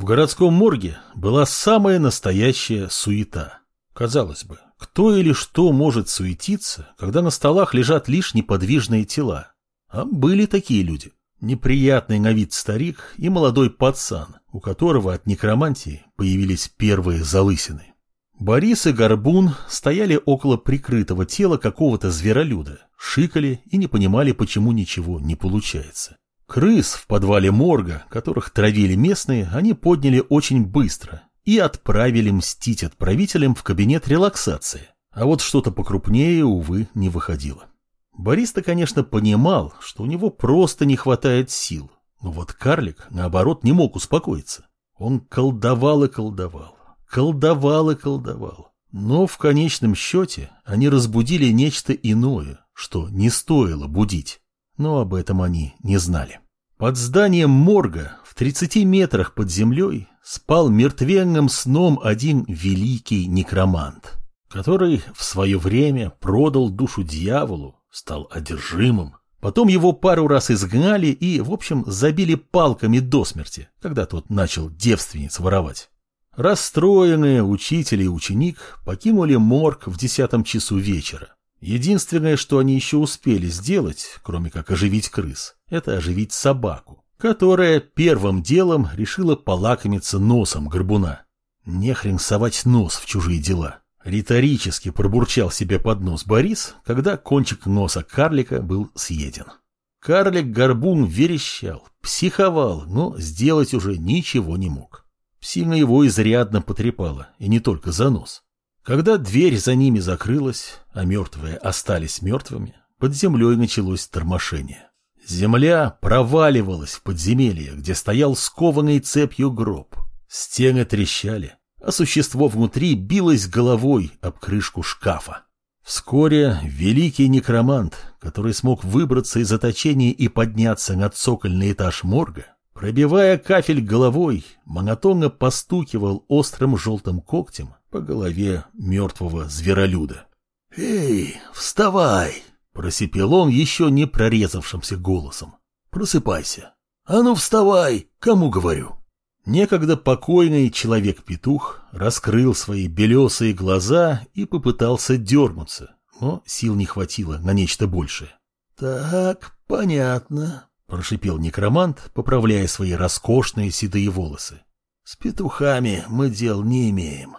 В городском морге была самая настоящая суета. Казалось бы, кто или что может суетиться, когда на столах лежат лишь неподвижные тела? А были такие люди. Неприятный на вид старик и молодой пацан, у которого от некромантии появились первые залысины. Борис и Горбун стояли около прикрытого тела какого-то зверолюда, шикали и не понимали, почему ничего не получается. Крыс в подвале морга, которых травили местные, они подняли очень быстро и отправили мстить отправителям в кабинет релаксации. А вот что-то покрупнее, увы, не выходило. Борис-то, конечно, понимал, что у него просто не хватает сил. Но вот карлик, наоборот, не мог успокоиться. Он колдовал и колдовал, колдовал и колдовал. Но в конечном счете они разбудили нечто иное, что не стоило будить. Но об этом они не знали. Под зданием морга в 30 метрах под землей спал мертвенным сном один великий некромант, который в свое время продал душу дьяволу стал одержимым. Потом его пару раз изгнали и, в общем, забили палками до смерти, когда тот начал девственниц воровать. Расстроенные учитель и ученик покинули морг в десятом часу вечера. Единственное, что они еще успели сделать, кроме как оживить крыс, это оживить собаку, которая первым делом решила полакомиться носом горбуна. Нехрен совать нос в чужие дела. Риторически пробурчал себе под нос Борис, когда кончик носа карлика был съеден. Карлик-горбун верещал, психовал, но сделать уже ничего не мог. Псина его изрядно потрепала, и не только за нос. Когда дверь за ними закрылась, а мертвые остались мертвыми, под землей началось тормошение. Земля проваливалась в подземелье, где стоял скованный цепью гроб. Стены трещали, а существо внутри билось головой об крышку шкафа. Вскоре великий некромант, который смог выбраться из заточения и подняться на цокольный этаж морга, пробивая кафель головой, монотонно постукивал острым желтым когтем по голове мертвого зверолюда. «Эй, вставай!» — просипел он еще не прорезавшимся голосом. «Просыпайся! А ну вставай! Кому говорю?» Некогда покойный человек-петух раскрыл свои белесые глаза и попытался дернуться, но сил не хватило на нечто большее. «Так, понятно», — прошипел некромант, поправляя свои роскошные седые волосы. «С петухами мы дел не имеем.